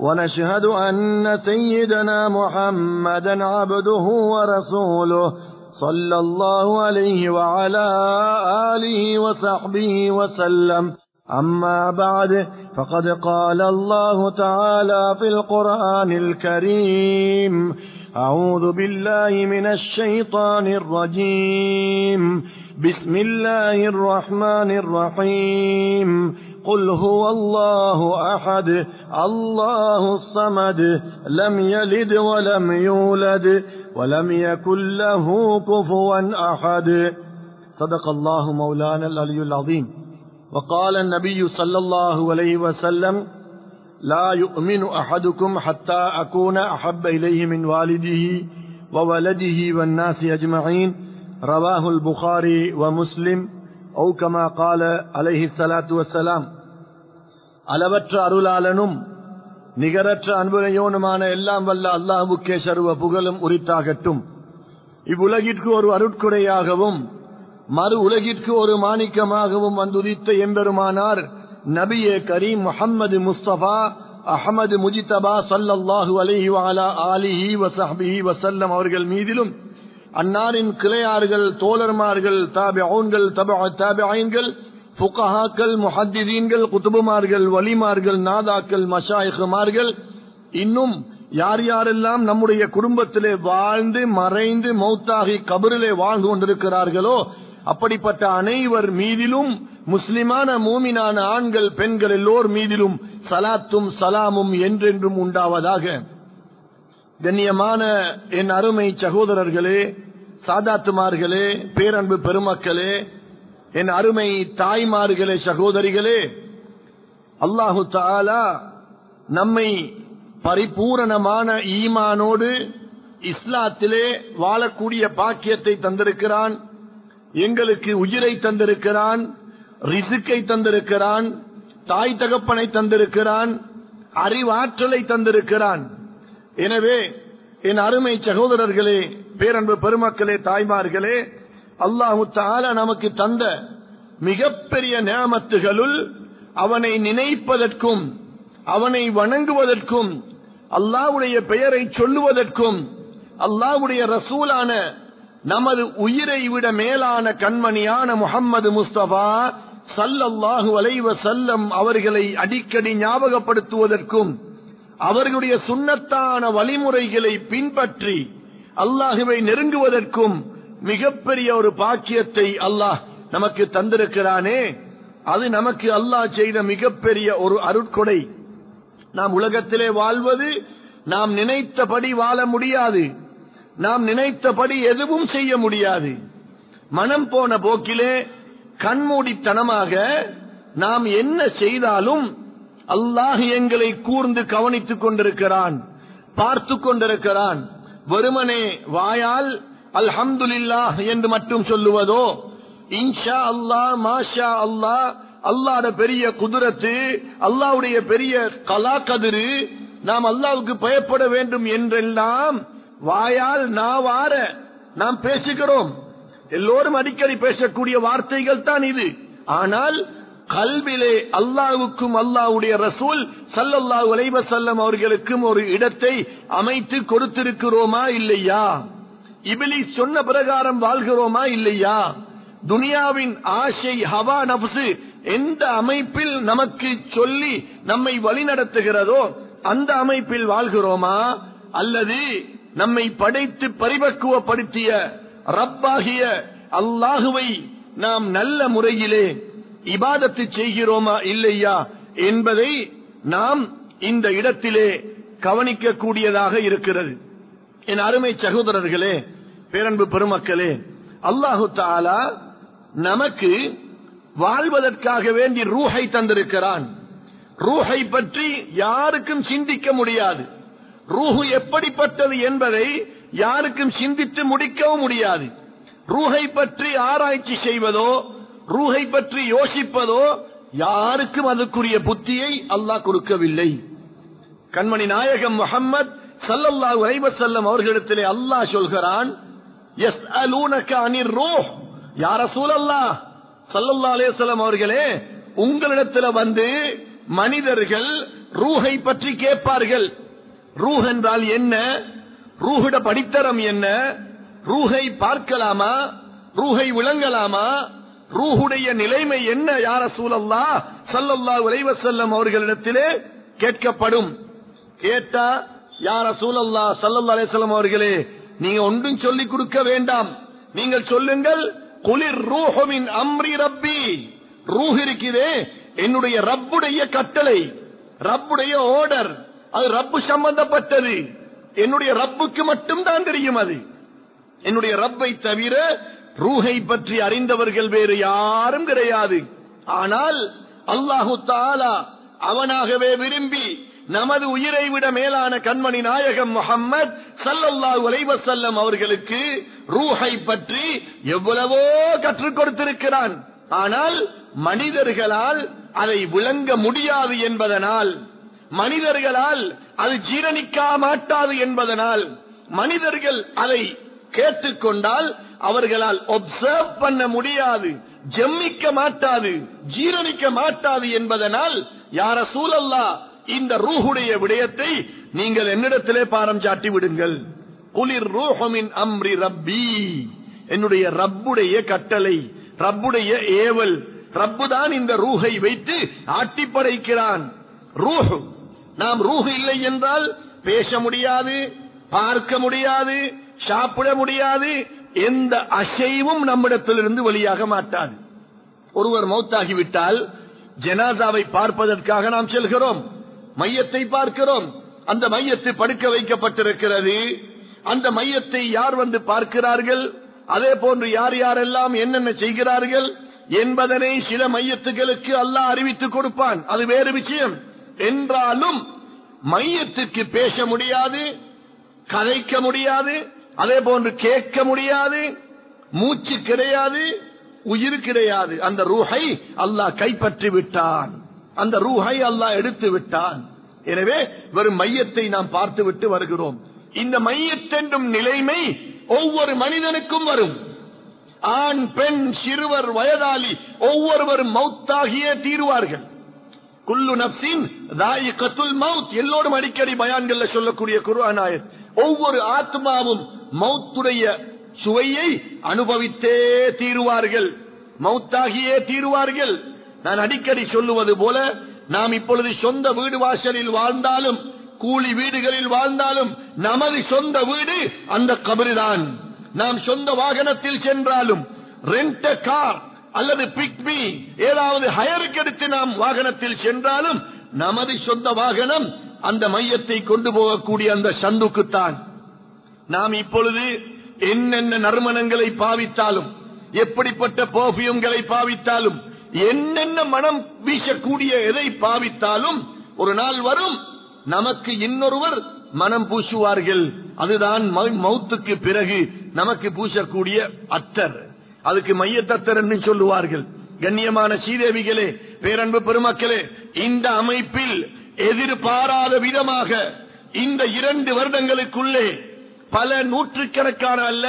ونشهد أن سيدنا محمدا عبده ورسوله صلى الله عليه وعلى آله وصحبه وسلم. أما بعد فقد قال الله تعالى في القرآن الكريم أعوذ بالله من الشيطان الرجيم. بسم الله الرحمن الرحيم. قل هو الله أحد الله الصمد لم يلد ولم يولد ولم يكن له كفوا أحد. صدق الله مولانا العلي العظيم. وقال النبي صلى الله عليه وسلم لا يؤمن أحدكم حتى أكون أحب إليه من والده وولده والناس أجمعين. رواه البخاري ومسلم. أو كما قال عليه الصلاة والسلام அளவற்ற அருளாளனும் நிகரற்ற அன்புரையோனுமான எல்லாம் வல்ல அல்லாஹுக்கே சர்வ புகழும் உரித்தாகட்டும் இவ்வுலகிற்கு ஒரு அருட்குறையாகவும் மறு உலகிற்கு ஒரு மாணிக்கமாகவும் வந்துதித்த எம்பெருமானார் நபியே கரீம் முகம்மது முஸ்தபா அஹமது முஜிதபா சல்லல்லாஹு அலிஹி வாலா ஆலிஹி வசஹபிஹி வசல்லம் அவர்கள் மீதிலும் அன்னாரின் கிளையார்கள் தோழர்மார்கள் தாபிஊன்கள் தாபிஐன்கள் புகஹாக்கள் முஹத்திதீன்கள் குத்துபுமார்கள் வலிமார்கள் நாதாக்கள் மஷாயிகுமார்கள் இன்னும் யார் யாரெல்லாம் நம்முடைய குடும்பத்திலே வாழ்ந்து மறைந்து மௌத்தாகி கபரிலே வாழ்ந்து கொண்டிருக்கிறார்களோ அப்படிப்பட்ட அனைவர் மீதிலும் முஸ்லிமான மூமினான ஆண்கள் பெண்கள் எல்லோர் மீதிலும் சலாத்தும் சலாமும் என்றென்றும் உண்டாவதாக. கண்ணியமான என் அருமை சகோதரர்களே சாதாத்துமார்களே பேரன்பு பெருமக்களே என் அருமை தாய்மார்களே சகோதரிகளே அல்லாஹு தாலா நம்மை பரிபூரணமான ஈமானோடு இஸ்லாத்திலே வாழக்கூடிய பாக்கியத்தை தந்திருக்கிறான் எங்களுக்கு உயிரை தந்திருக்கிறான் ரிசுக்கை தந்திருக்கிறான் தாய் தகப்பனை தந்திருக்கிறான் அறிவாற்றலை தந்திருக்கிறான். எனவே என் அருமை சகோதரர்களே பேரன்பு பெருமக்களே தாய்மார்களே அல்லாஹு தாலா நமக்கு தந்த மிகப்பெரிய நியமத்துகளுள் அவனை நினைப்பதற்கும் அவனை வணங்குவதற்கும் அல்லாவுடைய பெயரை சொல்லுவதற்கும் அல்லாவுடைய ரசூலான நமது உயிரை விட மேலான கண்மணியான முகம்மது முஸ்தபா சல்லல்லாஹு அலைவ செல்லம் அவர்களை அடிக்கடி ஞாபகப்படுத்துவதற்கும் அவர்களுடைய சுண்ணத்தான வழிமுறைகளை பின்பற்றி அல்லாஹுவை நெருங்குவதற்கும் மிகப்பெரிய ஒரு பாக்கியத்தை அல்லாஹ் நமக்கு தந்திருக்கிறானே. அது நமக்கு அல்லாஹ் செய்த மிகப்பெரிய ஒரு அருட்கொடை. நாம் உலகத்திலே வாழ்வது நாம் நினைத்தபடி வாழ முடியாது. நாம் நினைத்தபடி எதுவும் செய்ய முடியாது. மனம் போன போக்கிலே கண்மூடித்தனமாக நாம் என்ன செய்தாலும் அல்லாஹ் எங்களை கூர்ந்து கவனித்துக் கொண்டிருக்கிறான் பார்த்து கொண்டிருக்கிறான். வெறுமனே வாயால் அல்ஹம்துலில்லா என்று மட்டும் சொல்லுவதோ இன்ஷா அல்லா மாஷா அல்லா அல்லாட பெரிய குதிரத்து அல்லாவுடைய பெரிய கலா கதிரு நாம் அல்லாவுக்கு பயப்பட வேண்டும் என்றெல்லாம் வாயால் நாவார நாம் பேசுகிறோம். எல்லோரும் அடிக்கடி பேசக்கூடிய வார்த்தைகள் தான் இது. ஆனால் கல்விலே அல்லாவுக்கும் அல்லாவுடைய ரசூல் சல்லல்லா உலைவ செல்லம் அவர்களுக்கும் ஒரு இடத்தை அமைத்து கொடுத்திருக்கிறோமா இல்லையா? இபிலி சொன்ன பிரகாரம் வாழ்கிறோமா இல்லையா? துனியாவின் ஆசை ஹவா நபசு எந்த அமைப்பில் நமக்கு சொல்லி நம்மை வழிநடத்துகிறதோ அந்த அமைப்பில் வாழ்கிறோமா? அல்லது நம்மை படைத்து பரிபக்குவப்படுத்திய ரப்பாகிய அல்லாஹுவை நாம் நல்ல முறையிலே இபாதத்து செய்கிறோமா இல்லையா என்பதை நாம் இந்த இடத்திலே கவனிக்க கூடியதாக இருக்கிறது. என் அருமை சகோதரர்களே பேரன்பு பெருமக்களே அல்லாஹு தாலா நமக்கு வாழ்வதற்காக வேண்டி ரூஹை தந்திருக்கிறான். ரூஹை பற்றி யாருக்கும் சிந்திக்க முடியாது. ரூஹு எப்படிப்பட்டது என்பதை யாருக்கும் சிந்தித்து முடிக்கவும் முடியாது. ரூஹை பற்றி ஆராய்ச்சி செய்வதோ ரூஹை பற்றி யோசிப்பதோ யாருக்கும் அதற்குரிய புத்தியை அல்லாஹ் கொடுக்கவில்லை. கண்மணி நாயகம் முகம்மது சல்லல்லாஹு அலைஹி அவர்களிடத்திலே அல்லாஹ் சொல்கிறான் யஸ்அலூனக அனிர் ரூஹ். யார சூழல்லா ஸல்லல்லாஹு அலைஹி அவர்களே உங்களிடத்துல வந்து மனிதர்கள் ரூஹை பற்றி கேட்பார்கள். ரூஹ் என்றால் என்ன? ரூஹிட படித்தரம் என்ன? ரூஹை பார்க்கலாமா? ரூஹை விளங்கலாமா? ரூஹுடைய நிலைமை என்ன யார சூழல்லா சல்லல்லா அலைஹி வஸல்லம் அவர்களிடத்திலே கேட்கப்படும். கேட்டா யார சூழல்லா சல்லல்லா அலிசல்லம் அவர்களே நீங்க ஒன்றும் சொல்லிக் கொடுக்க வேண்டாம். நீங்கள் சொல்லுங்கள் குளிர் ரூஹமின் அம்ரி ரப்பி. ரூஹ் இருக்கிறே என்னுடைய ரப்புடைய கட்டளை ரப்புடைய ஓர்டர் அது ரப்பு சம்பந்தப்பட்டது. என்னுடைய ரப்புக்கு மட்டும் தான் தெரியும் அது. என்னுடைய ரப்பை தவிர ரூஹை பற்றி அறிந்தவர்கள் வேறு யாரும் கிடையாது. ஆனால் அல்லாஹு தாலா அவனாகவே விரும்பி நமது உயிரை விட மேலான கண்மணி நாயகம் முகம்மது சல்லல்லாஹு அலைவசல்லம் அவர்களுக்கு ரூஹை பற்றி எவ்வளவோ கற்றுக் கொடுத்திருக்கிறான். ஆனால் மனிதர்களால் அதை விளங்க முடியாது என்பதனால் மனிதர்களால் அது ஜீரணிக்க மாட்டாது என்பதனால் மனிதர்கள் அதை கேட்டுக்கொண்டால் அவர்களால் ஒப்சர்வ் பண்ண முடியாது ஜெம்மிக்க மாட்டாது ஜீரணிக்க மாட்டாது என்பதனால் யார சூழல்லா இந்த ரூஹுடைய விடயத்தை நீங்கள் என்னிடத்திலே பாரம் சாட்டி விடுங்கள். குளிர் ரூஹமின் அம்ரி ரப்பி. என்னுடைய ரப்புடைய கட்டளை ரப்புடைய ஏவல் ரப்பு தான் இந்த ரூஹை வைத்து ஆட்டி படைக்கிறான் ரூஹ் நாம் ரூஹ் இல்லை என்றால் பேச முடியாது பார்க்க முடியாது சாப்பிட முடியாது எந்த அசைவும் நம்மிடத்திலிருந்து வெளியாக மாட்டாது. ஒருவர் மௌத்தாகிவிட்டால் ஜனாதாவை பார்ப்பதற்காக நாம் செல்கிறோம். மையத்தை பார்க்கிறோம். அந்த மையத்தை படுக்க வைக்கப்பட்டிருக்கிறது. அந்த மையத்தை யார் வந்து பார்க்கிறார்கள்? அதே போன்று யார் யாரெல்லாம் என்னென்ன செய்கிறார்கள்? என்பதனை சில மையத்துகளுக்கு அல்லாஹ் அறிவித்துக் கொடுப்பான். அது வேறு விஷயம். என்றாலும் மையத்திற்கு பேச முடியாது கதைக்க முடியாது அதே போன்று கேட்க முடியாது மூச்சு கிடையாது உயிர் கிடையாது. அந்த ரூஹை அல்லாஹ் கைப்பற்றி விட்டான். அந்த ரூஹை அல்லாஹ் எடுத்து விட்டான். எனவே வெறும் மையத்தை நாம் பார்த்து விட்டு வருகிறோம். இந்த மையத்தென்றும் நிலைமை ஒவ்வொரு மனிதனுக்கும் வரும். ஆண் பெண் சிறுவர் வயதாளி ஒவ்வொருவரும் மௌத்தாகிய தீருவார்கள். குல்லு நப்சின் தாயிகத்துல் மவுத் எல்லோரும் அடிக்கடி பயான்கள் சொல்லக்கூடிய குர்ஆன் ஒவ்வொரு ஆத்மாவும் மௌத்துடைய சுவையை அனுபவித்தே தீருவார்கள். மௌத்தாகியே தீருவார்கள். நான் அடிக்கடி சொல்லுவது போல நாம் இப்பொழுது சொந்த வீடு வாசலில் வாழ்ந்தாலும் கூலி வீடுகளில் வாழ்ந்தாலும் நமது சொந்த வீடு அந்த கபருதான். நாம் சொந்த வாகனத்தில் சென்றாலும் ரெண்ட் கார் அல்லது பிக்மி ஏதாவது ஹயருக்கு எடுத்து நாம் வாகனத்தில் சென்றாலும் நமது சொந்த வாகனம் அந்த மையத்தை கொண்டு போகக்கூடிய அந்த சந்துக்குத்தான். நாம் இப்பொழுது என்னென்ன நறுமணங்களை பாவித்தாலும் எப்படிப்பட்ட பர்ஃபியூம்களை பாவித்தாலும் என்னென்ன மனம் வீசக்கூடிய எதை பாவித்தாலும் ஒரு நாள் வரும் நமக்கு இன்னொருவர் மனம் பூசுவார்கள். அதுதான் மௌத்துக்கு பிறகு நமக்கு பூசக்கூடிய அத்தர். அதுக்கு மையத்தத்தர் என்று சொல்லுவார்கள். கண்ணியமான சீதேவிகளே பேரன்பு பெருமக்களே இந்த அமைப்பில் எதிர்பாராத விதமாக இந்த இரண்டு வருடங்களுக்குள்ளே பல நூற்றுக்கணக்கான அல்ல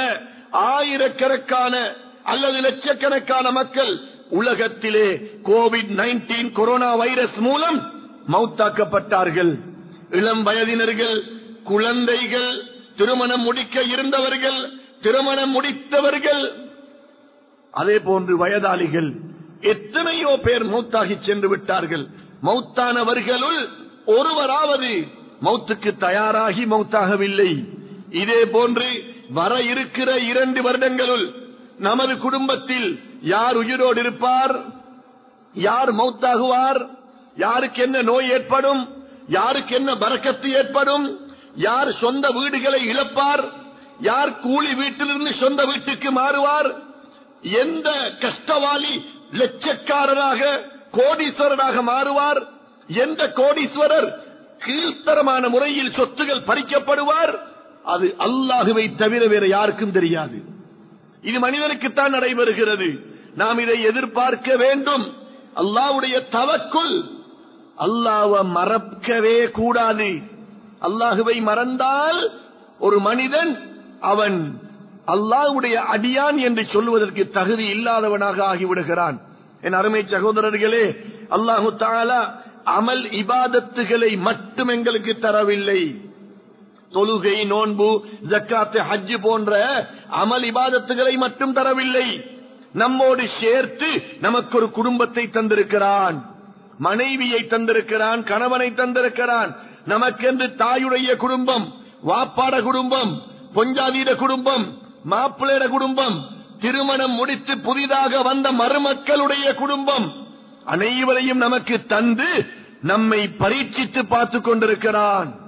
ஆயிரக்கணக்கான அல்லது லட்சக்கணக்கான மக்கள் உலகத்திலே கோவிட் 19 கொரோனா வைரஸ் மூலம் மௌத்தாக்கப்பட்டார்கள். இளம் வயதினர்கள் குழந்தைகள் திருமணம் முடிக்க இருந்தவர்கள் திருமணம் முடித்தவர்கள் அதே போன்று வயதாளிகள் எத்தனையோ பேர் மௌத்தாகி சென்று விட்டார்கள். மௌத்தானவர்களுள் ஒருவராவது மௌத்துக்கு தயாராகி மௌத்தாகவில்லை. இதே போன்று வர இருக்கிற இரண்டு வருடங்களுள் நமது குடும்பத்தில் யார் உயிரோடு இருப்பார்? யார் மௌத்தாகுவார்? யாருக்கு என்ன நோய் ஏற்படும்? யாருக்கு என்ன பறக்கத்து ஏற்படும்? யார் சொந்த வீடுகளை இழப்பார்? யார் கூலி வீட்டிலிருந்து சொந்த வீட்டுக்கு மாறுவார்? எந்த கஷ்டவாளி லட்சக்காரராக கோடீஸ்வரராக மாறுவார்? எந்த கோடீஸ்வரர் கீழ்த்தரமான முறையில் சொத்துகள் பறிக்கப்படுவார்? அது அல்லாஹுவை தவிர வேற யாருக்கும் தெரியாது. இது மனிதனுக்குத்தான் நடைபெறுகிறது. நாம் இதை எதிர்பார்க்க வேண்டும். அல்லாஹ்வுடைய தவக்குள் அல்லாஹ்வை மறக்கவே கூடாது. அல்லாஹுவை மறந்தால் ஒரு மனிதன் அவன் அல்லாஹ்வுடைய அடியான் என்று சொல்லுவதற்கு தகுதி இல்லாதவனாக ஆகிவிடுகிறான். என் அருமை சகோதரர்களே அல்லாஹு தாலா அமல் இபாதத்துகளை மட்டும் எங்களுக்கு தரவில்லை. தொழுகை நோன்பு ஜக்காத்து ஹஜ் போன்ற அமல் இபாதத்துகளை மட்டும் தரவில்லை. நம்மோடு சேர்த்து நமக்கு ஒரு குடும்பத்தை தந்திருக்கிறான். மனைவியை தந்திருக்கிறான் கணவனை தந்திருக்கிறான். நமக்கென்று தாயுடைய குடும்பம் வாப்பாட குடும்பம் பொஞ்சாதீட குடும்பம் மாப்பிள்ளைட குடும்பம் திருமணம் முடித்து புதிதாக வந்த மருமக்களுடைய குடும்பம் அனைவரையும் நமக்கு தந்து நம்மை பரீட்சித்து பார்த்து கொண்டிருக்கிறான்.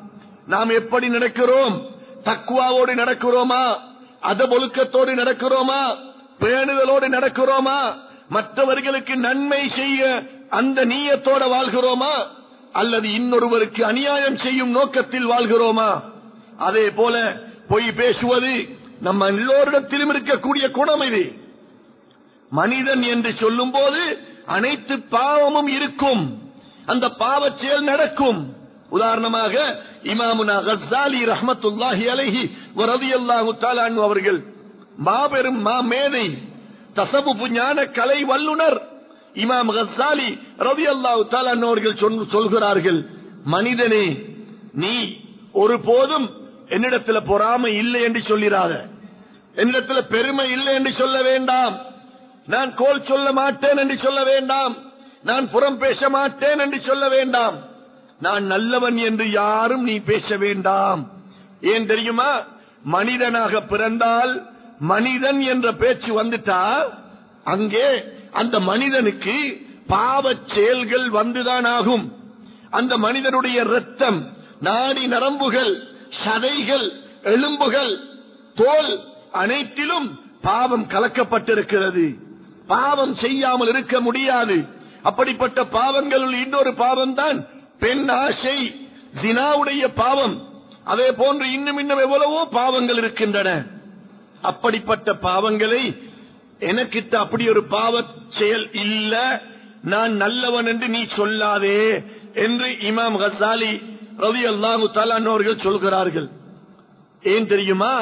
நாம் எப்படி நடக்கிறோம்? தக்குவாவோடு நடக்கிறோமா? அதபொழுக்கத்தோடு நடக்கிறோமா? பேணுதலோடு நடக்கிறோமா? மற்றவர்களுக்கு நன்மை செய்ய அந்த நீயத்தோட வாழ்கிறோமா? அல்லது இன்னொருவருக்கு அநியாயம் செய்யும் நோக்கத்தில் வாழ்கிறோமா? அதே போல பொய் பேசுவது நம்ம எல்லோரிடத்திலும் இருக்கக்கூடிய குணம் இது. மனிதன் என்று சொல்லும் போது அனைத்து பாவமும் இருக்கும். அந்த பாவச் செயல் நடக்கும். உதாரணமாக இமாமுனா கஸ்ஸாலி ரஹ்மத்துல்லாஹி அலைஹி ரலியல்லாஹு தஆலா அன்ஹு அவர்கள் மாபெரும் மாமேதை தசபு ஞான கலை வல்லுனர் இமாம் கஸ்ஸாலி ரவி அல்லாஹு அன்ஹு அவர்கள் சொல்- சொல்கிறார்கள் மனிதனே நீ ஒருபோதும் என்னிடத்தில் பொறாமை இல்லை என்று சொல்லிடாத என்னிடத்தில் பெருமை இல்லை என்று சொல்ல வேண்டாம். நான் கோல் சொல்ல மாட்டேன் என்று சொல்ல வேண்டாம். நான் புறம் பேச மாட்டேன் என்று சொல்ல வேண்டாம். நான் நல்லவன் என்று யாரும் நீ பேச வேண்டாம். ஏன் தெரியுமா? மனிதனாக பிறந்தால் மனிதன் என்ற பேச்சு வந்துட்டா? அங்கே அந்த மனிதனுக்கு பாவச் செயல்கள் வந்துதான் ஆகும். அந்த மனிதனுடைய ரத்தம் நாடி நரம்புகள் சதைகள் எலும்புகள் தோல் அனைத்திலும் பாவம் கலக்கப்பட்டிருக்கிறது. பாவம் செய்யாமல் இருக்க முடியாது. அப்படிப்பட்ட பாவங்களுள் இன்னொரு பாவம் தான் பெண் ஆசை தினாவுடைய பாவம் அதே போன்று இன்னும் இன்னும் எவ்வளவோ பாவங்கள் இருக்கின்றன. அப்படிப்பட்ட பாவங்களை எனக்கிட்ட அப்படி ஒரு பாவ செயல் இல்ல நான் நல்லவன் என்று நீ சொல்லாதே என்று இமாம் ஹசாலி ரவி அல்லாஹு அவர்கள் சொல்கிறார்கள். ஏன் தெரியுமா?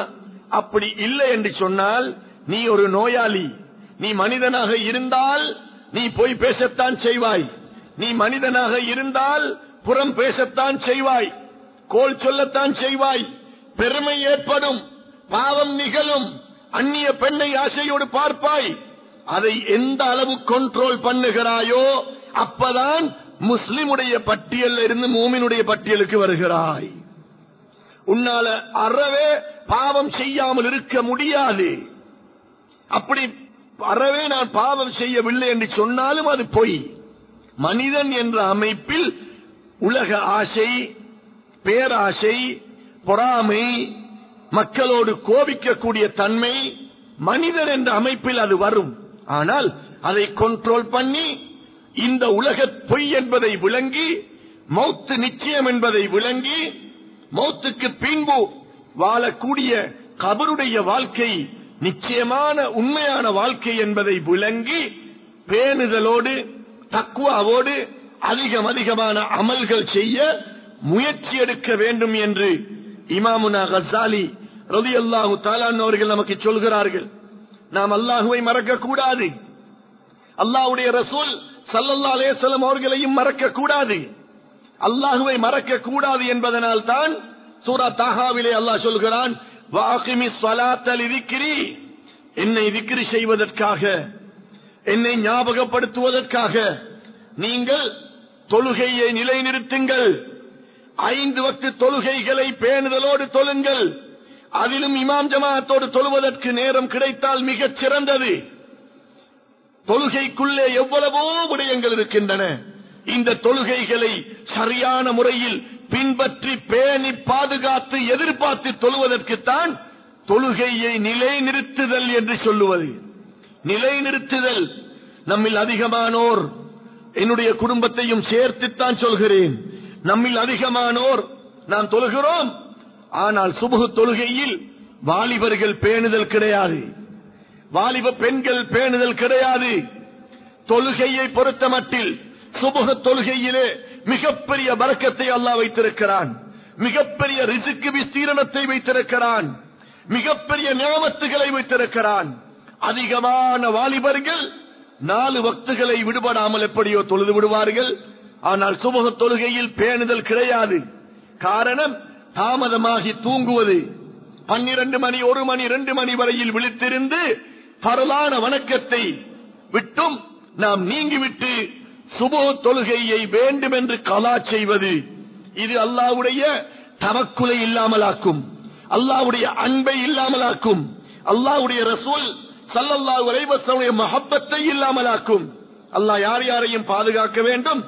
அப்படி இல்லை என்று சொன்னால் நீ ஒரு நோயாளி நீ மனிதனாக இருந்தால் நீ போய் பேசத்தான் செய்வாய். நீ மனிதனாக இருந்தால் புறம் பேசத்தான் செய்வாய் கோல் சொல்லத்தான் செய்வாய். பெருமை ஏற்படும் பாவம் நிகழும் அந்நிய பெண்ணை ஆசையோடு பார்ப்பாய். அதை எந்த அளவு கண்ட்ரோல் பண்ணுகிறாயோ அப்பதான் முஸ்லிமுடைய பட்டியல் இருந்து மூமினுடைய பட்டியலுக்கு வருகிறாய். உன்னால அறவே பாவம் செய்யாமல் இருக்க முடியாது. அப்படி அறவே நான் பாவம் செய்யவில்லை என்று சொன்னாலும் அது பொய். மனிதன் என்ற அமைப்பில் உலக ஆசை பேராசை பொறாமை மக்களோடு கோபிக்கக்கூடிய தன்மை மனிதன் என்ற அமைப்பில் அது வரும். ஆனால் அதை கண்ட்ரோல் பண்ணி இந்த உலக பொய் என்பதை விளங்கி மௌத்து நிச்சயம் என்பதை விளங்கி மௌத்துக்கு பின்பு வாழக்கூடிய கபருடைய வாழ்க்கை நிச்சயமான உண்மையான வாழ்க்கை என்பதை விளங்கி பேணுதலோடு தக்குவாவோடு அதிகம் அதிகமான அமல்கள் செய்ய முயற்சி எடுக்க வேண்டும் என்று இமாமுனா கசாலி ரதி அல்லாஹு அவர்கள் நமக்கு சொல்கிறார்கள். நாம் அல்லாஹுவை மறக்க கூடாது அல்லாஹுடைய ரசூல் சல்லல்லா அலேசலம் அவர்களையும் மறக்க கூடாது அல்லாஹுவை மறக்க கூடாது என்பதனால் தான் சூரா தாகாவிலே அல்லாஹ் சொல்கிறான் என்னை விக்கிரி செய்வதற்காக என்னை ஞாபகப்படுத்துவதற்காக நீங்கள் தொழுகையை நிலைநிறுத்துங்கள். ஐந்து வக்து தொழுகைகளை பேணுதலோடு தொழுங்கள். அதிலும் இமாம் ஜமாத்தோடு தொழுவதற்கு நேரம் கிடைத்தால் மிகச் சிறந்தது. தொழுகைக்குள்ளே எவ்வளவோ விடயங்கள் இருக்கின்றன. இந்த தொழுகைகளை சரியான முறையில் பின்பற்றி பேணி பாதுகாத்து எதிர்பார்த்து தொழுவதற்குத்தான் தொழுகையை நிலைநிறுத்துதல் என்று சொல்லுவது. நிலைநிறுத்துதல் நம்மில் அதிகமானோர். என்னுடைய குடும்பத்தையும் சேர்த்துத்தான் சொல்கிறேன். நம்மில் அதிகமானோர் நாம் தொழுகிறோம். ஆனால் சுபுகு தொழுகையில் வாலிபர்கள் பேணுதல் கிடையாது. வாலிப பெண்கள் பேணுதல் கிடையாது. தொழுகையை பொறுத்த மட்டில் சுபுக தொழுகையிலே மிகப்பெரிய வழக்கத்தை அல்லாஹ் வைத்திருக்கிறான். மிகப்பெரிய ரிசுக்கு விஸ்தீரணத்தை வைத்திருக்கிறான். மிகப்பெரிய நியமத்துகளை வைத்திருக்கிறான். அதிகமான வாலிபர்கள் நாலு வக்துகளை விடுபடாமல் எப்படியோ தொழுது விடுவார்கள். ஆனால் சுமூக தொழுகையில் பேணுதல் கிடையாது. காரணம் தாமதமாகி தூங்குவது. பன்னிரண்டு மணி ஒரு மணி ரெண்டு மணி வரையில் விழித்திருந்து பரலான வணக்கத்தை விட்டும் நாம் நீங்கிவிட்டு சுபோ தொழுகையை வேண்டும் என்று கலா செய்வது. இது அல்லாவுடைய தவக்குலை இல்லாமலாக்கும். அல்லாவுடைய அன்பை இல்லாமலாக்கும். அல்லாவுடைய ரசூல் சல்லல்லா உரைவசனுடைய வஸல்லம் மஹப்பத்தை இல்லாமலாக்கும். அல்லாஹ் யார் யாரையும் பாதுகாக்க வேண்டும்?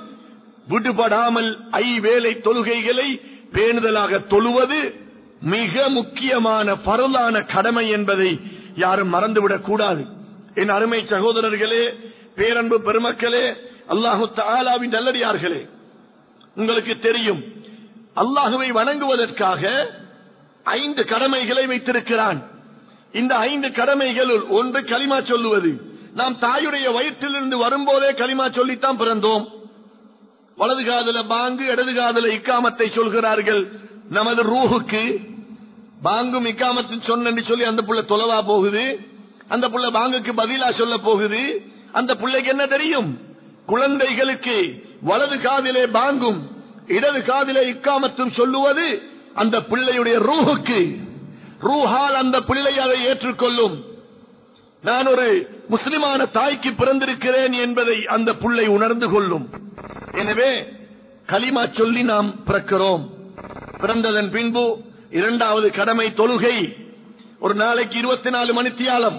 விடுபடாமல் ஐ வேலை தொழுகைகளை பேணுதலாக தொழுவது மிக முக்கியமான பரலான கடமை என்பதை யாரும் மறந்துவிடக் கூடாது. என் அருமை சகோதரர்களே பேரன்பு பெருமக்களே அல்லாஹு தாலாவின் நல்லடியார்களே உங்களுக்கு தெரியும் அல்லாஹுவை வணங்குவதற்காக ஐந்து கடமைகளை வைத்திருக்கிறான். இந்த ஐந்து கடமைகளுள் ஒன்று களிமா சொல்லுவது. நாம் தாயுடைய வயிற்றிலிருந்து வரும்போதே களிமா சொல்லித்தான் பிறந்தோம். வலது காதல பாங்கு இடது காதல இக்காமத்தை சொல்கிறார்கள். நமது ரூஹுக்கு பாங்கும் இக்காமத்தின் சொன்னு சொல்லி அந்த புள்ள தொலைவா போகுது. அந்த புள்ள பாங்குக்கு பதிலா சொல்ல போகுது. அந்த பிள்ளைக்கு என்ன தெரியும்? குழந்தைகளுக்கு வலது காதிலே பாங்கும் இடது காதிலே இக்காமத்தும் சொல்லுவது அந்த பிள்ளையுடைய ரூஹுக்கு. ரூஹால் அந்த பிள்ளை அதை ஏற்றுக்கொள்ளும். நான் ஒரு முஸ்லிமான தாய்க்கு பிறந்திருக்கிறேன் என்பதை அந்த புள்ளை உணர்ந்து கொள்ளும். எனவே களிமா சொல்லி நாம் பிறக்கிறோம். பிறந்ததன் பின்பு இரண்டாவது கடமை தொழுகை. ஒரு நாளைக்கு இருபத்தி நாலு மணித்தியாலம்.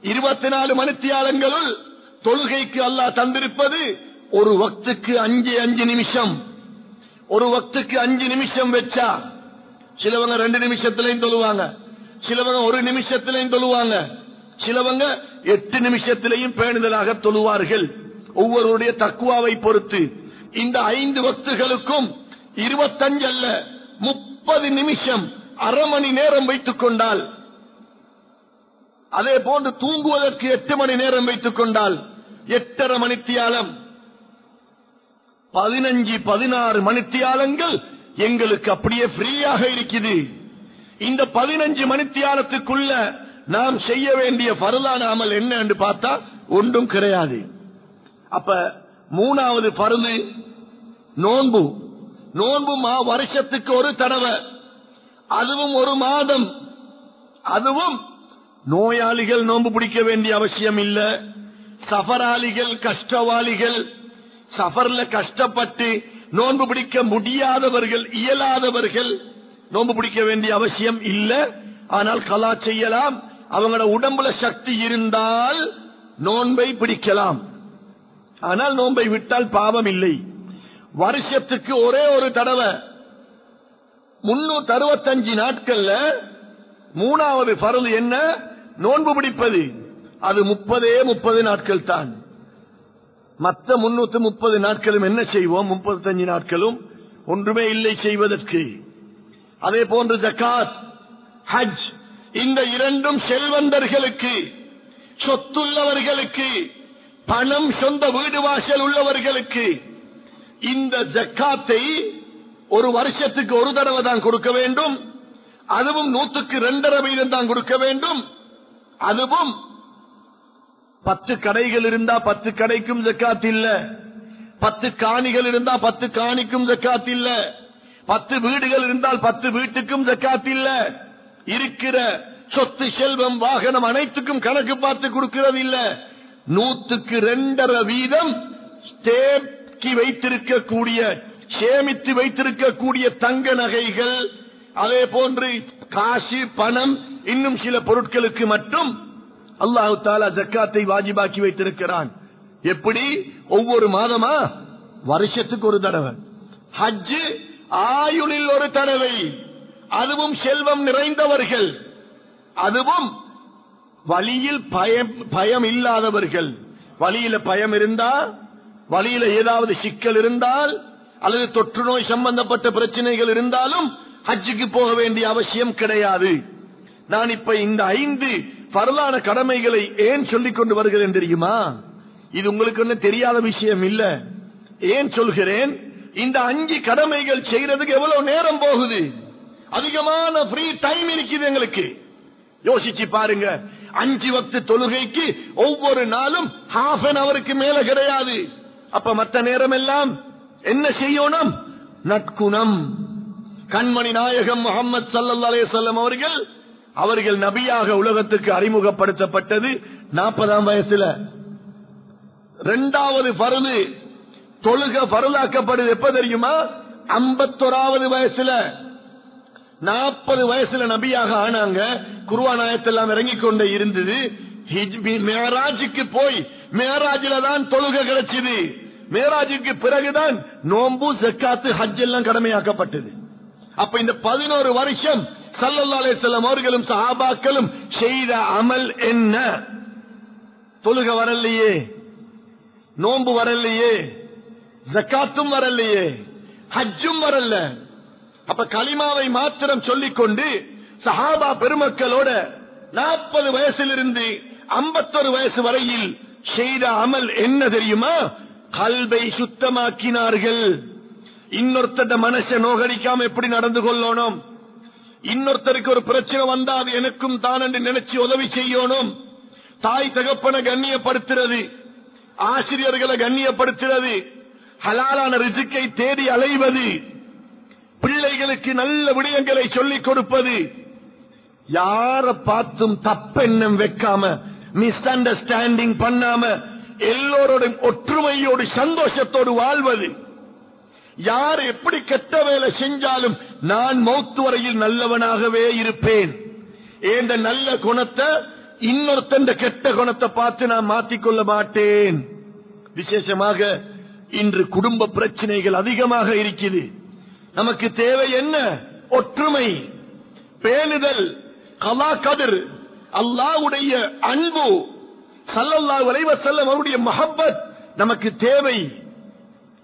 இருபத்தி நாலு மணித்தியாலங்களுள் தொழுகைக்கு அல்லாஹ் தந்திருப்பது ஒரு வக்துக்கு அஞ்சு அஞ்சு நிமிஷம். ஒரு வக்துக்கு அஞ்சு நிமிஷம் வச்சா சிலவங்க ரெண்டு நிமிஷத்திலையும் தொழுவாங்க. சிலவங்க ஒரு நிமிஷத்திலையும் தொழுவாங்க. சிலவங்க எட்டு நிமிஷத்திலையும் பேணுதலாக தொழுவார்கள். ஒவ்வொருடைய தக்குவாவை பொறுத்து. இந்த ஐந்து வக்துகளுக்கும் இருபத்தஞ்சு அல்ல முப்பது நிமிஷம் அரை மணி நேரம் வைத்துக் கொண்டால். அதே போன்று தூங்குவதற்கு எட்டு மணி நேரம் வைத்துக் கொண்டால் எட்டரை மணித்தியாலம் பதினஞ்சு பதினாறு மணித்தியாலங்கள் எங்களுக்கு அப்படியே ஃப்ரீயாக இருக்குது. இந்த பதினஞ்சு மணித்தியாலத்துக்குள்ள நாம் செய்ய வேண்டிய பருளான அமல் என்ன என்று பார்த்தா ஒன்றும் கிடையாது. அப்ப மூணாவது பருது நோன்பு. நோன்பு மா வருஷத்துக்கு ஒரு தடவை. அதுவும் ஒரு மாதம். அதுவும் நோயாளிகள் நோன்பு பிடிக்க வேண்டிய அவசியம் இல்ல. சஃபராளிகள் கஷ்டவாளிகள் சஃபர்ல கஷ்டப்பட்டு நோன்பு பிடிக்க முடியாதவர்கள் இயலாதவர்கள் நோன்பு பிடிக்க வேண்டிய அவசியம் இல்லை. ஆனால் கலா செய்யலாம். அவங்களோட உடம்புல சக்தி இருந்தால் நோன்பை பிடிக்கலாம். ஆனால் நோன்பை விட்டால் பாவம் இல்லை. வருஷத்துக்கு ஒரே ஒரு தடவை முன்னூத்தி அறுபத்தஞ்சு நாட்கள்ல மூணாவது பருள் என்ன? நோன்பு பிடிப்பது. அது முப்பதே முப்பது நாட்கள் தான். மற்ற முன்னூத்தி முப்பது நாட்களும் என்ன செய்வோம்? முப்பத்தஞ்சு நாட்களும் ஒன்றுமே இல்லை செய்வதற்கு. அதே போன்று ஜக்காத் ஹஜ் இந்த இரண்டும் செல்வந்தர்களுக்கு சொத்துள்ளவர்களுக்கு பணம் சொந்த வீடு வாசல் உள்ளவர்களுக்கு இந்த ஜக்காத்தை ஒரு வருஷத்துக்கு ஒரு தடவை தான் கொடுக்க வேண்டும். அதுவும் நூத்துக்கு ரெண்டரை வீதம் தான் கொடுக்க வேண்டும். அதுவும் பத்து கடைகள் இருந்தா பத்து கடைக்கும் ஜக்காத் இல்ல. பத்து காணிகள் இருந்தா பத்து காணிக்கும் ஜக்காத் இல்ல. பத்து வீடுகள் இருந்தால் பத்து வீட்டுக்கும் ஜக்காத் இல்ல. இருக்கிற சொத்து செல்வம் வாகனம் அனைத்துக்கும் கணக்கு பார்த்து கொடுக்கிறது இல்ல. நூத்துக்கு ரெண்டரை வீதம் தேக்கி வைத்திருக்கக்கூடிய சேமித்து வைத்திருக்கக்கூடிய தங்க நகைகள் அதே போன்று காசு பணம் இன்னும் சில பொருட்களுக்கு மட்டும் அல்லாஹு தாலா ஜக்காத்தை வாஜிபாக்கி வைத்திருக்கிறான். எப்படி? ஒவ்வொரு மாதமா? வருஷத்துக்கு ஒரு தடவை. ஹஜ்ஜு ஆயுளில் ஒரு தடவை. அதுவும் செல்வம் நிறைந்தவர்கள். அதுவும் வழியில் பயம் பயம் இல்லாதவர்கள். வழியில பயம் இருந்தா வழியில ஏதாவது சிக்கல் இருந்தால் அல்லது தொற்று நோய் சம்பந்தப்பட்ட பிரச்சனைகள் இருந்தாலும் ஹஜ்ஜுக்கு போக வேண்டிய அவசியம் கிடையாது. நான் இப்ப இந்த ஐந்து பரலான கடமைகளை ஏன் சொல்லிக் கொண்டு வருகிறேன் தெரியுமா? இது உங்களுக்கு ஒன்னும் தெரியாத விஷயம் இல்ல. ஏன் சொல்கிறேன்? இந்த அஞ்சு கடமைகள் செய்யறதுக்கு எவ்வளவு நேரம் போகுது? அதிகமான ஃப்ரீ டைம் இருக்குது எங்களுக்கு. யோசிச்சு பாருங்க. அஞ்சு வக்து தொழுகைக்கு ஒவ்வொரு நாளும் ஹாஃப் அன் அவருக்கு மேல கிடையாது. அப்ப மத்த நேரம் எல்லாம் என்ன செய்யணும்? நற்குணம் கண்மணி நாயகம் முகமது சல்லா அலேசல்லம் அவர்கள் அவர்கள் நபியாக உலகத்துக்கு அறிமுகப்படுத்தப்பட்டது நாற்பதாம் வயசுல. இரண்டாவது பருது தொழுக பருதாக்கப்படுது எப்ப தெரியுமா? ஐம்பத்தொராவது வயசுல. நாற்பது வயசுல நபியாக ஆனாங்க. குருவாநாயத்தெல்லாம் இறங்கிக் கொண்டே இருந்தது. மேராஜுக்கு போய் மேராஜில தான் தொழுக கிடைச்சது. மேராஜுக்கு பிறகுதான் நோம்பு செக்காத்து ஹஜ் எல்லாம் கடமையாக்கப்பட்டது. அப்ப இந்த பதினோரு வருஷம் சல்லல்லா செல்லம் அவர்களும் சஹாபாக்களும் செய்த அமல் என்ன? தொழுக வரலையே. நோம்பு வரலையே. ஜக்காத்தும் வரலையே. ஹஜ்ஜும் வரல. அப்ப களிமாவை மாத்திரம் சொல்லிக்கொண்டு சஹாபா பெருமக்களோட நாற்பது வயசிலிருந்து ஐம்பத்தொரு வயசு வரையில் செய்த அமல் என்ன தெரியுமா? கல்வை சுத்தமாக்கினார்கள். இன்னொருத்த மனசை நோகடிக்காம எப்படி நடந்து கொள்ளணும்? இன்னொருத்தருக்கு ஒரு பிரச்சனை வந்தா அது எனக்கும் தான் என்று நினைச்சு உதவி செய்யணும். தாய் தகப்பனை கண்ணியப்படுத்துறது ஆசிரியர்களை கண்ணியப்படுத்துறது ஹலாலான ரிசுக்கை தேடி அலைவது பிள்ளைகளுக்கு நல்ல விடயங்களை சொல்லிக் கொடுப்பது. யார பார்த்தும் தப்பெண்ணம் வைக்காம மிஸ் அண்டர்ஸ்டாண்டிங் பண்ணாம எல்லோரோட ஒற்றுமையோடு சந்தோஷத்தோடு வாழ்வது. யார் எப்படி கெட்ட வேலை செஞ்சாலும் நான் மௌத்து வரையில் நல்லவனாகவே இருப்பேன். என்ற நல்ல குணத்தை இன்னொருத்தன் கெட்ட குணத்தை பார்த்து நான் மாத்திக்கொள்ள மாட்டேன். விசேஷமாக இன்று குடும்ப பிரச்சனைகள் அதிகமாக இருக்குது நமக்கு தேவை என்ன? ஒற்றுமை பேணுதல் கலா கதிர் அல்லாவுடைய அன்பு சல்லல்லா வரைவ செல்லம் அவருடைய மஹப்பத் நமக்கு தேவை.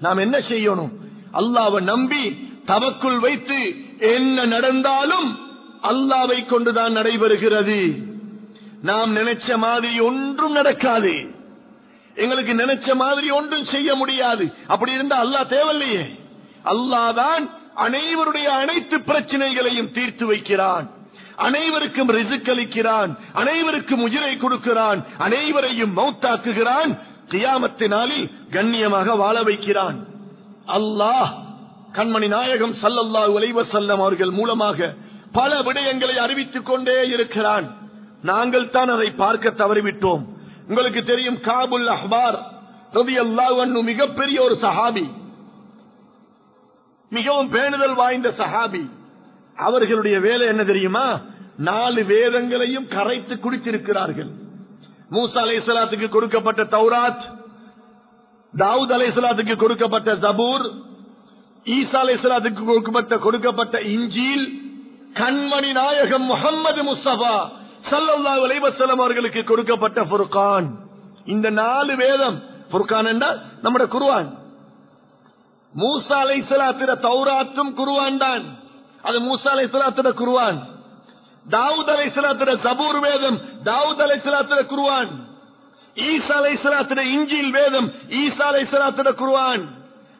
நாம் என்ன செய்யணும்? அல்லாவை நம்பி தவக்குள் வைத்து என்ன நடந்தாலும் அல்லாவை கொண்டுதான் நடைபெறுகிறது. நாம் நினைச்ச மாதிரி ஒன்றும் நடக்காது. எங்களுக்கு நினைச்ச மாதிரி ஒன்றும் செய்ய முடியாது. அப்படி இருந்தா அல்லாஹ் தேவையில்லையே. அல்லாதான் அனைவருடைய அனைத்து பிரச்சனைகளையும் தீர்த்து வைக்கிறான். அனைவருக்கும் ரிசுக் அளிக்கிறான். அனைவருக்கும் உயிரை கொடுக்கிறான். அனைவரையும் மௌத்தாக்குகிறான். கியாமத்தினாலில் கண்ணியமாக வாழ வைக்கிறான். அல்லாஹ் கண்மணி நாயகம் சல்லல்லா அலைவ செல்லம் அவர்கள் மூலமாக பல விடயங்களை அறிவித்துக் கொண்டே இருக்கிறான். நாங்கள் தான் அதை பார்க்க தவறிவிட்டோம். உங்களுக்கு தெரியும் காபுல் அஹ்பார் ரவி அல்லாஹ் மிகப்பெரிய ஒரு சஹாபி. மிகவும் பேணுதல் வாய்ந்த சஹாபி. அவர்களுடைய வேலை என்ன தெரியுமா? நாலு வேதங்களையும் கரைத்து குடித்திருக்கிறார்கள். மூசா அலை கொடுக்கப்பட்ட தௌராத் தாவூத் அலைசலாத்துக்கு கொடுக்கப்பட்ட ஜபூர் ஈசா அலைசலாத்துக்கு கொடுக்கப்பட்ட கொடுக்கப்பட்ட இஞ்சில் கண்மணி நாயகம் முகமது முஸ்தபா சல்லா அலைவசலம் அவர்களுக்கு கொடுக்கப்பட்ட புர்கான் இந்த நாலு வேதம் புர்கான் என்றால் நம்முடைய குருவான் மூசா அலைசலாத்திர தௌராத்தும் குருவான் தான். அது மூசா அலை சலாத்திர குருவான் தாவூத் அலை சலாத்திர சபூர் வேதம் தாவூத் அலை சலாத்திர குருவான் ஈசா அலை இஞ்சியில் வேதம் ஈசா அலை சலாத்திர குருவான்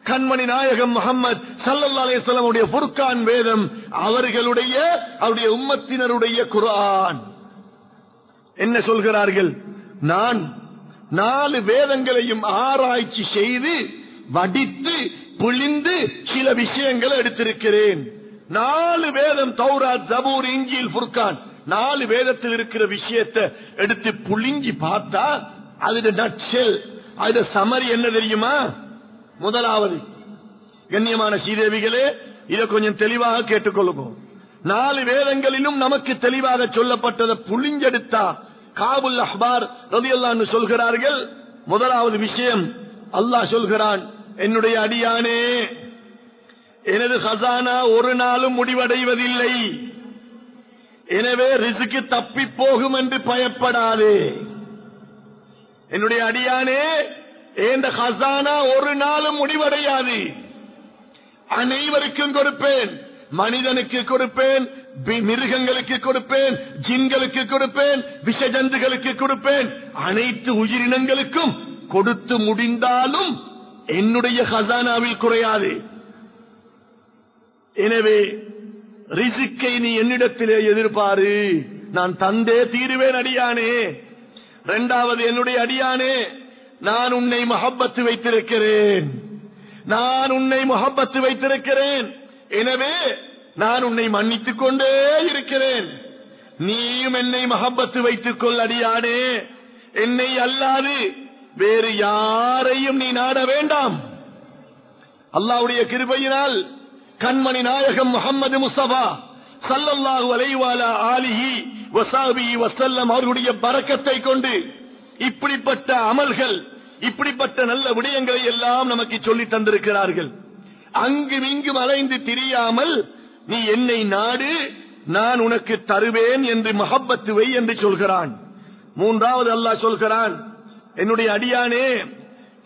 கண்மணி நாயகம் முகமது சல்லல்லா அலைய புர்கான் வேதம் அவர்களுடைய அவருடைய உம்மத்தினருடைய குரான் என்ன சொல்கிறார்கள்? நான் நாலு வேதங்களையும் ஆராய்ச்சி செய்து வடித்து புழிந்து சில விஷயங்களை எடுத்திருக்கிறேன். நாலு வேதம் தௌராத் ஜபூர் இஞ்சில் ஃபுர்கான். நாலு வேதத்தில் இருக்கிற விஷயத்தை எடுத்து புழிஞ்சி பார்த்தா அது நட்சல் அது சமரி என்ன தெரியுமா? முதலாவது கண்ணியமான ஸ்ரீதேவிகளே இதை கொஞ்சம் தெளிவாக கேட்டுக்கொள்ளுவோம் நாலு வேதங்களிலும் நமக்கு தெளிவாக சொல்லப்பட்டதை புளிஞ்செடுத்தா காபுல் அஹ்பார் ரதியல்லான்னு சொல்கிறார்கள் முதலாவது விஷயம் அல்லாஹ் சொல்கிறான் என்னுடைய அடியானே எனது ஹசானா ஒரு நாளும் முடிவடைவதில்லை. எனவே ரிசுக்கு தப்பி போகும் என்று பயப்படாதே. என்னுடைய அடியானே இந்த ஹசானா ஒரு நாளும் முடிவடையாது. அனைவருக்கும் கொடுப்பேன் மனிதனுக்கு கொடுப்பேன் மிருகங்களுக்கு கொடுப்பேன் ஜின்களுக்கு கொடுப்பேன் விஷஜந்துகளுக்கு கொடுப்பேன். அனைத்து உயிரினங்களுக்கும் கொடுத்து முடிந்தாலும் என்னுடைய ஹசானாவில் குறையாது. எனவே ரிசிக்கை நீ என்னிடத்திலே எதிர்பாரு. நான் தந்தே தீருவேன் அடியானே. இரண்டாவது என்னுடைய அடியானே நான் உன்னை மஹப்பத்து வைத்திருக்கிறேன். நான் உன்னை முகப்பத்து வைத்திருக்கிறேன். எனவே நான் உன்னை மன்னித்துக் கொண்டே இருக்கிறேன். நீயும் என்னை மகப்பத்து வைத்துக் கொள் அடியானே. என்னை அல்லாது வேறு யாரையும் நீ நாட வேண்டாம். அல்லாவுடைய கிருபையினால் கண்மணி நாயகம் முகமது முஸ்தபா சல்லல்லாஹு அலைவாலா ஆலிஹி வசாபி வசல்லம் அவர்களுடைய பறக்கத்தை கொண்டு இப்படிப்பட்ட அமல்கள் இப்படிப்பட்ட நல்ல விடயங்களை எல்லாம் நமக்கு சொல்லி தந்திருக்கிறார்கள். அங்கும் இங்கும் அலைந்து திரியாமல் நீ என்னை நாடு நான் உனக்கு தருவேன் என்று மஹப்பத்து வை என்று சொல்கிறான். மூன்றாவது அல்லாஹ் சொல்கிறான் என்னுடைய அடியானே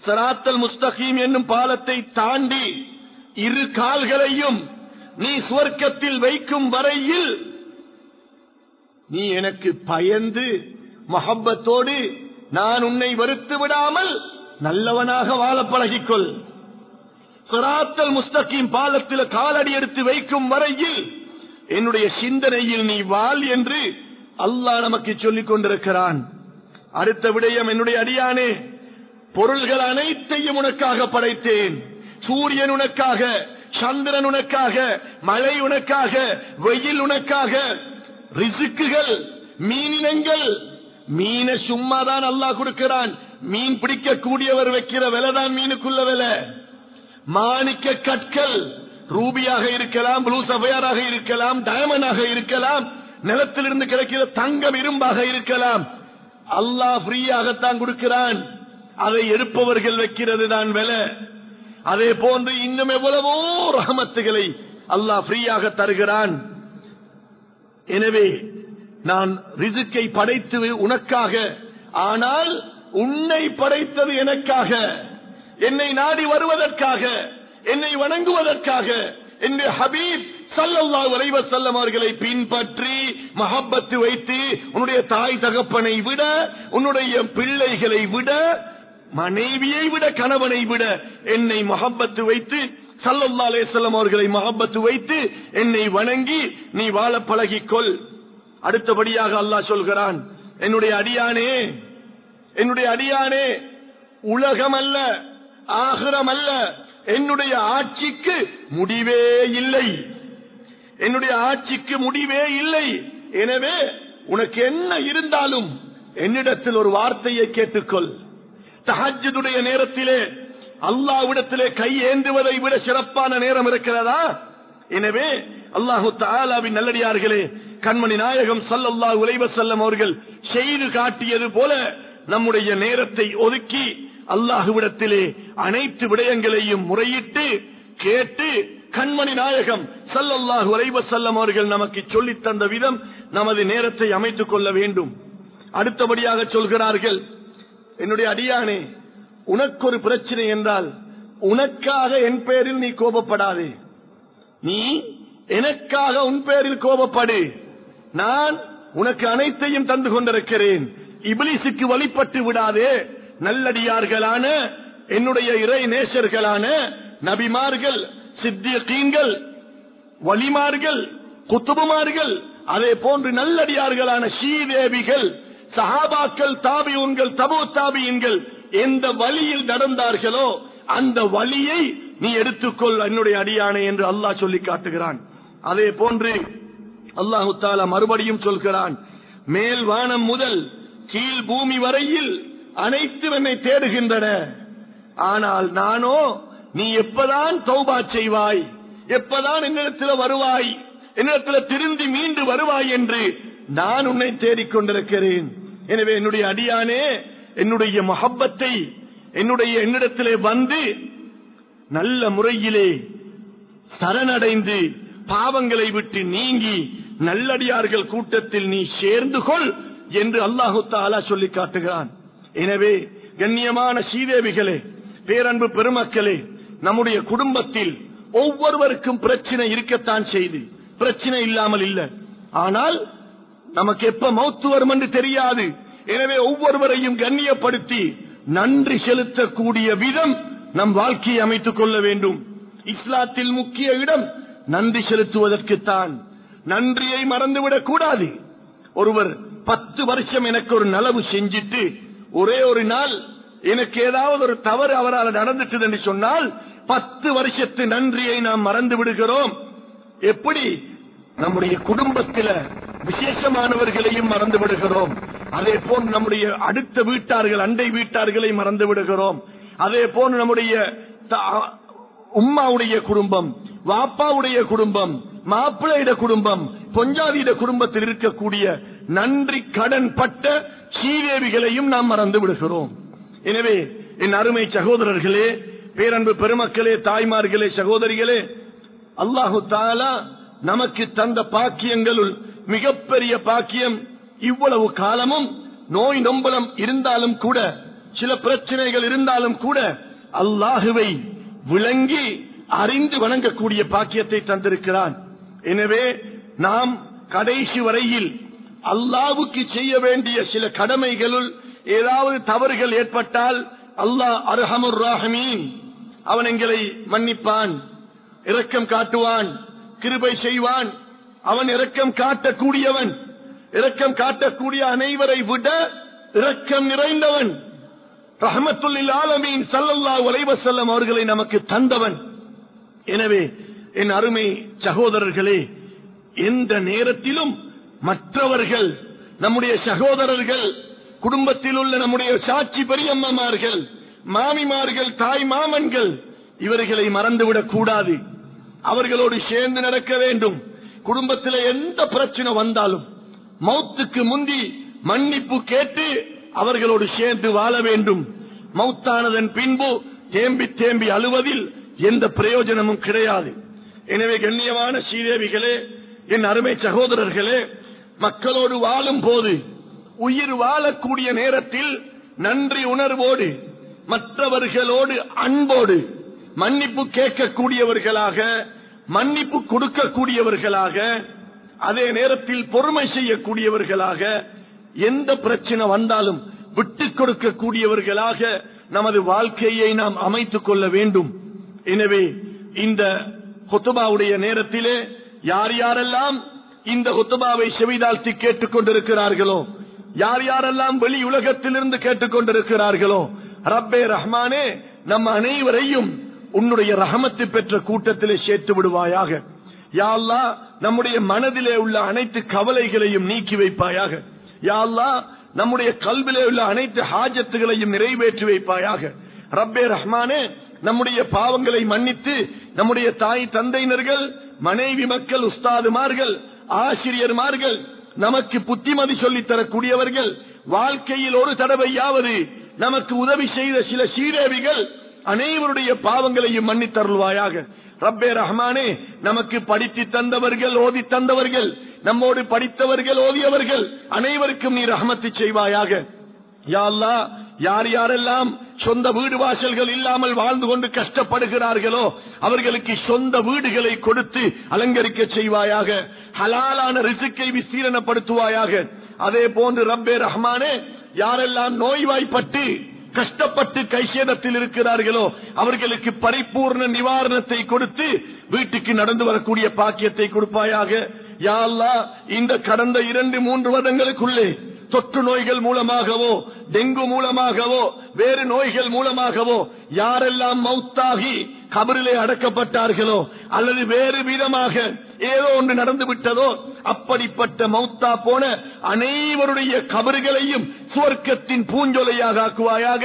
சராத்தல் முஸ்தகீம் என்னும் பாலத்தை தாண்டி இரு கால்களையும் நீ சுவர்க்கத்தில் வைக்கும் வரையில் நீ எனக்கு பயந்து மஹப்பத்தோடு நான் உன்னை வருத்து விடாமல் நல்லவனாக வாழ பழகிக்கொள். சிராத்தல் முஸ்தகீம் பாலத்தில் காலடி எடுத்து வைக்கும் வரையில் என்னுடைய சிந்தனையில் நீ வாழ் என்று அல்லாஹ் நமக்கு சொல்லிக் கொண்டிருக்கிறான். அடுத்த விடயம் என்னுடைய அடியானே பொருள்கள் அனைத்தையும் உனக்காக படைத்தேன். சூரியன் உனக்காக சந்திரன் உனக்காக மழை உனக்காக வெயில் உனக்காக ரிசுக்குகள் மீனினங்கள். மீன சும்மாதான் அல்லாஹ் கொடுக்கிறான். மீன் பிடிக்க கூடியவர் வைக்கிற விலைதான் மீனுக்குள்ள விலை. மாணிக்க கற்கள் ரூபியாக இருக்கலாம் ப்ளூ சபையாராக இருக்கலாம் டயமண்டாக இருக்கலாம் நிலத்திலிருந்து கிடைக்கிற தங்கம் இரும்பாக இருக்கலாம். அல்லாஹ் ஃப்ரீயாகத்தான் கொடுக்கிறான். அதை எடுப்பவர்கள் வைக்கிறது தான் விலை. அதே போன்று இன்னும் எவ்வளவோ ரஹமத்துகளை அல்லாஹ் ஃப்ரீயாக தருகிறான். எனவே நான் ரிசுக்கை படைத்து உனக்காக ஆனால் உன்னை படைத்தது எனக்காக என்னை நாடி வருவதற்காக என்னை வணங்குவதற்காக என்று ஹபீப் சல்லல்லா வரைவ செல்லமார்களை அவர்களை பின்பற்றி மஹப்பத்து வைத்து உன்னுடைய தாய் தகப்பனை விட உன்னுடைய பிள்ளைகளை விட மனைவியை விட கணவனை விட என்னை மஹப்பத்து வைத்து சல்லல்லா அலேசல்லம் அவர்களை மஹப்பத்து வைத்து என்னை வணங்கி நீ வாழ பழகிக்கொள். அடுத்தபடியாக அல்லாஹ் சொல்கிறான் என்னுடைய அடியானே என்னுடைய அடியானே உலகம் அல்ல ஆகிரம் அல்ல என்னுடைய ஆட்சிக்கு முடிவே இல்லை. என்னுடைய ஆட்சிக்கு முடிவே இல்லை. எனவே உனக்கு என்ன இருந்தாலும் என்னிடத்தில் ஒரு வார்த்தையை கேட்டுக்கொள். தஹஜுடைய நேரத்திலே அல்லாவிடத்திலே கை ஏந்துவதை விட சிறப்பான நேரம் இருக்கிறதா? எனவே அல்லாஹு தாலாவின் நல்லடியார்களே கண்மணி நாயகம் சல்லல்லா உலைவ செல்லம் அவர்கள் செய்து காட்டியது போல நம்முடைய நேரத்தை ஒதுக்கி அல்லாஹுவிடத்திலே அனைத்து விடயங்களையும் முறையிட்டு கேட்டு கண்மணி நாயகம் சல்லல்லாஹு உலைவ செல்லம் அவர்கள் நமக்கு சொல்லித் தந்த விதம் நமது நேரத்தை அமைத்துக் கொள்ள வேண்டும். அடுத்தபடியாக சொல்கிறார்கள் என்னுடைய அடியானே உனக்கு ஒரு பிரச்சனை என்றால் உனக்காக என் பேரில் நீ கோபப்படாதே. நீ எனக்காக உன் பேரில் கோபப்படு. நான் உனக்கு அனைத்தையும் தந்து கொண்டிருக்கிறேன். இபிலிசுக்கு வழிபட்டு விடாதே. நல்லடியார்களான என்னுடைய இறை நேசர்களான நபிமார்கள் சித்தியக்கீன்கள் வலிமார்கள் குத்துபுமார்கள் அதே போன்று நல்லடியார்களான ஸ்ரீதேவிகள் சஹாபாக்கள் தாபியூன்கள் தபோ தாபியன்கள் எந்த வழியில் நடந்தார்களோ அந்த வழியை நீ எடுத்துக்கொள் என்னுடைய அடியானை என்று அல்லாஹ் சொல்லி காட்டுகிறான். அதே போன்று அல்லாஹு தாலா மறுபடியும் சொல்கிறான் மேல் வானம் முதல் கீழ் பூமி வரையில் அனைத்து என்னை தேடுகின்றன. ஆனால் நானோ நீ எப்பதான் தௌபா செய்வாய் எப்பதான் என்னிடத்தில் வருவாய் என்னிடத்தில் திருந்தி மீண்டு வருவாய் என்று நான் உன்னை தேடிக்கொண்டிருக்கிறேன் எனவே என்னுடைய அடியானே என்னுடைய மொஹப்பத்தை என்னுடைய என்னிடத்திலே வந்து நல்ல முறையிலே சரணடைந்து பாவங்களை விட்டு நீங்கி நல்லடியார்கள் கூட்டத்தில் நீ சேர்ந்து கொள் என்று அல்லாஹு தாலா சொல்லி காட்டுகிறான். எனவே கண்ணியமான சீதேவிகளே பேரன்பு பெருமக்களே நம்முடைய குடும்பத்தில் ஒவ்வொருவருக்கும் பிரச்சனை இருக்கத்தான் செய்து பிரச்சனை இல்லாமல் இல்லை. ஆனால் நமக்கு எப்ப மௌத்து வரும் என்று தெரியாது. எனவே ஒவ்வொருவரையும் கண்ணியப்படுத்தி நன்றி செலுத்தக்கூடிய விதம் நம் வாழ்க்கையை அமைத்துக் கொள்ள வேண்டும். இஸ்லாத்தில் முக்கிய இடம் நன்றி செலுத்துவதற்குத்தான். நன்றியை மறந்துவிடக் கூடாது. ஒருவர் பத்து வருஷம் எனக்கு ஒரு நலவு செஞ்சிட்டு ஒரே ஒரு நாள் எனக்கு ஏதாவது ஒரு தவறு அவரால் நடந்துட்டது என்று சொன்னால் பத்து வருஷத்து நன்றியை நாம் மறந்து விடுகிறோம். எப்படி? நம்முடைய குடும்பத்தில விசேஷமானவர்களையும் மறந்து விடுகிறோம். அதே போல் நம்முடைய அடுத்த வீட்டார்கள் அண்டை வீட்டார்களை மறந்து விடுகிறோம். அதே போல் நம்முடைய உம்மாவுடைய குடும்பம் வாப்பாவுடைய குடும்பம் மாப்பிள்ளையிட குடும்பம் பொஞ்சாதியிட குடும்பத்தில் இருக்கக்கூடிய நன்றி கடன் பட்ட சீதேவிகளையும் நாம் மறந்து விடுகிறோம். எனவே என் அருமை சகோதரர்களே பேரன்பு பெருமக்களே தாய்மார்களே சகோதரிகளே அல்லாஹு தாலா நமக்கு தந்த பாக்கியங்களுள் மிகப்பெரிய பாக்கியம் இவ்வளவு காலமும் நோய் நொம்பலம் இருந்தாலும் கூட சில பிரச்சனைகள் இருந்தாலும் கூட அல்லாஹுவை விளங்கி அறிந்து வணங்கக்கூடிய பாக்கியத்தை தந்திருக்கிறான். எனவே நாம் கடைசி வரையில் அல்லாவுக்கு செய்ய வேண்டிய சில கடமைகளுள் ஏதாவது தவறுகள் ஏற்பட்டால் அல்லாஹ் அர்ஹமுர் ராஹமீன் அவன் எங்களை மன்னிப்பான் இரக்கம் காட்டுவான். கிருபை செய்வான். அவன் இரக்கம் காட்டக்கூடியவன். இரக்கம் காட்டக்கூடிய அனைவரை விட இரக்கம் நிறைந்தவன். ரஹமத்துல்லில் ஆலமீன் சல்லல்லா உலைவசல்லம் அவர்களை நமக்கு தந்தவன். எனவே என் அருமை சகோதரர்களே எந்த நேரத்திலும் மற்றவர்கள் நம்முடைய சகோதரர்கள் குடும்பத்தில் உள்ள நம்முடைய சாட்சி பெரியம்மமார்கள் மாமிமார்கள் தாய் மாமன்கள் இவர்களை மறந்துவிடக் கூடாது. அவர்களோடு சேர்ந்து நடக்க வேண்டும். குடும்பத்தில் எந்த பிரச்சனை வந்தாலும் மௌத்துக்கு முந்தி மன்னிப்பு கேட்டு அவர்களோடு சேர்ந்து வாழ வேண்டும். மௌத்தானதன் பின்பு தேம்பி தேம்பி அழுவதில் எந்த பிரயோஜனமும் கிடையாது. எனவே கண்ணியமான ஸ்ரீதேவிகளே என் அருமை சகோதரர்களே மக்களோடு வாழும் போது உயிர் வாழக்கூடிய நேரத்தில் நன்றி உணர்வோடு மற்றவர்களோடு அன்போடு மன்னிப்பு கேட்கக்கூடியவர்களாக மன்னிப்பு கொடுக்கக்கூடியவர்களாக அதே நேரத்தில் பொறுமை செய்யக்கூடியவர்களாக எந்த பிரச்சனை வந்தாலும் விட்டு கொடுக்கக்கூடியவர்களாக நமது வாழ்க்கையை நாம் அமைத்துக் கொள்ள வேண்டும். எனவே இந்த ஹொத்துபாவுடைய நேரத்திலே யார் யாரெல்லாம் இந்த ஹொத்துபாவை செவிதாழ்த்தி கேட்டுக் கொண்டிருக்கிறார்களோ யார் யாரெல்லாம் வெளி உலகத்திலிருந்து கேட்டுக் கொண்டிருக்கிறார்களோ ரப்பே ரஹ்மானே நம் அனைவரையும் உன்னுடைய ரஹமத்து பெற்ற கூட்டத்திலே சேர்த்து விடுவாயாக. யாழ்லா நம்முடைய மனதிலே உள்ள அனைத்து கவலைகளையும் நீக்கி வைப்பாயாக. யாழ்லா நம்முடைய கல்விலே உள்ள அனைத்து ஹாஜத்துகளையும் நிறைவேற்றி வைப்பாயாக. ரப்பே ரஹ்மானே நம்முடைய பாவங்களை மன்னித்து நம்முடைய தாய் தந்தையினர்கள் மனைவி மக்கள் உஸ்தாதுமார்கள் ஆசிரியர்மார்கள் நமக்கு புத்திமதி சொல்லித் தரக்கூடியவர்கள் வாழ்க்கையில் ஒரு தடவையாவது நமக்கு உதவி செய்த சில சீரேவிகள் அனைவருடைய பாவங்களையும் மன்னித்தருள்வாயாக. ரப்பே ரஹ்மானே நமக்கு படித்து தந்தவர்கள் ஓதி தந்தவர்கள் நம்மோடு படித்தவர்கள் ஓதியவர்கள் அனைவருக்கும் நீ ரஹமத்து செய்வாயாக. யாழ்லா யார் யாரெல்லாம் சொந்த வீடு வாசல்கள் இல்லாமல் வாழ்ந்து கொண்டு கஷ்டப்படுகிறார்களோ அவர்களுக்கு சொந்த வீடுகளை கொடுத்து அலங்கரிக்க செய்வாயாக. ஹலாலான ரிசுக்கை விசீரணப்படுத்துவாயாக அதே போன்று ரப்பே ரஹ்மானே யாரெல்லாம் நோய்வாய்ப்பட்டு கஷ்டப்பட்டு கைசேதத்தில் இருக்கிறார்களோ அவர்களுக்கு பரிபூர்ண நிவாரணத்தை கொடுத்து வீட்டுக்கு நடந்து வரக்கூடிய பாக்கியத்தை கொடுப்பாயாக. யாழ்லா இந்த கடந்த இரண்டு மூன்று வருடங்களுக்குள்ளே தொற்று நோய்கள் மூலமாகவோ டெங்கு மூலமாகவோ வேறு நோய்கள் மூலமாகவோ யாரெல்லாம் மௌத்தாகி கபரிலே அடக்கப்பட்டார்களோ? அல்லது வேறு விதமாக ஏதோ ஒன்று நடந்து விட்டதோ அப்படிப்பட்ட மௌத்தா போன அனைவருடைய கபறுகளையும் சுவர்க்கத்தின் பூஞ்சொலையாக ஆக்குவாயாக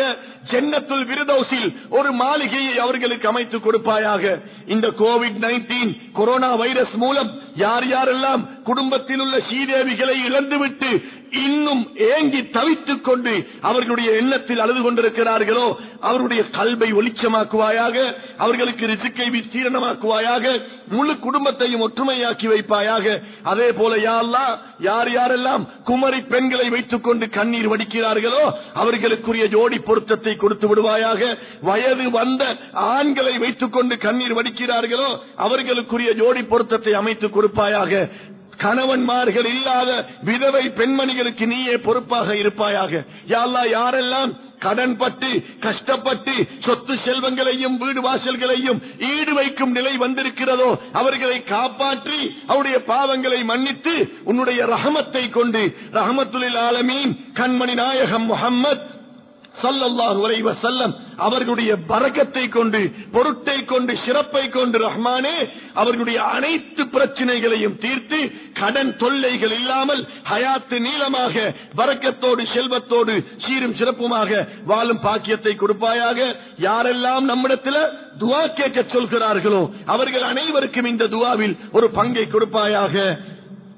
ஜென்னத்துல் விருதோசில் ஒரு மாளிகையை அவர்களுக்கு அமைத்து கொடுப்பாயாக. இந்த கோவிட் நைன்டீன் கொரோனா வைரஸ் மூலம் யார் யாரெல்லாம் குடும்பத்தில் உள்ள ஸ்ரீதேவிகளை இழந்துவிட்டு இன்னும் ஏங்கி தவித்துக் கொண்டு அவர்களுடைய எண்ணத்தில் அழுது கொண்டிருக்கிறார்களோ அவருடைய கல்வை ஒளிச்சமாக்குவாயாக அவர் அவர்களுக்கு ரிசுக்கை விஸ்தீரணமாக்குவாயாக முழு குடும்பத்தையும் ஒற்றுமையாக்கி வைப்பாயாக. அதே போல யாரெல்லாம் யார் யாரெல்லாம் குமரி பெண்களை வைத்துக் கொண்டு கண்ணீர் வடிக்கிறார்களோ அவர்களுக்குரிய ஜோடி பொருத்தத்தை கொடுத்து விடுவாயாக. வயது வந்த ஆண்களை வைத்துக் கொண்டு கண்ணீர் வடிக்கிறார்களோ அவர்களுக்குரிய ஜோடி பொருத்தத்தை அமைத்து கொடுப்பாயாக. கணவன்மார்கள் இல்லாத விதவை பெண்மணிகளுக்கு நீயே பொறுப்பாக இருப்பாயாக. யாரெல்லாம் கடன்பட்டு கஷ்டப்பட்டு சொத்து செல்வங்களையும் வீடு வாசல்களையும் ஈடு வைக்கும் நிலை வந்திருக்கிறதோ அவர்களை காப்பாற்றி அவருடைய பாவங்களை மன்னித்து உன்னுடைய ரஹமத்தை கொண்டு ரஹமத்துலில் ஆலமீன் கண்மணி நாயகம் முகம்மது சல்லல்லாஹு அலைஹி வஸல்லம் அவர்களுடைய பரக்கத்தை கொண்டு பொருட்டை கொண்டு சிறப்பை கொண்டு ரஹ்மானே அவர்களுடைய அனைத்து பிரச்சனைகளையும் தீர்த்து கடன் தொல்லைகள் இல்லாமல் ஹயாத்து நீளமாக வரக்கத்தோடு செல்வத்தோடு சீரும் சிறப்புமாக வாழும் பாக்கியத்தை கொடுப்பாயாக. யாரெல்லாம் நம்மிடத்தில் துவா கேட்க சொல்கிறார்களோ அவர்கள் அனைவருக்கும் இந்த துவாவில் ஒரு பங்கை கொடுப்பாயாக.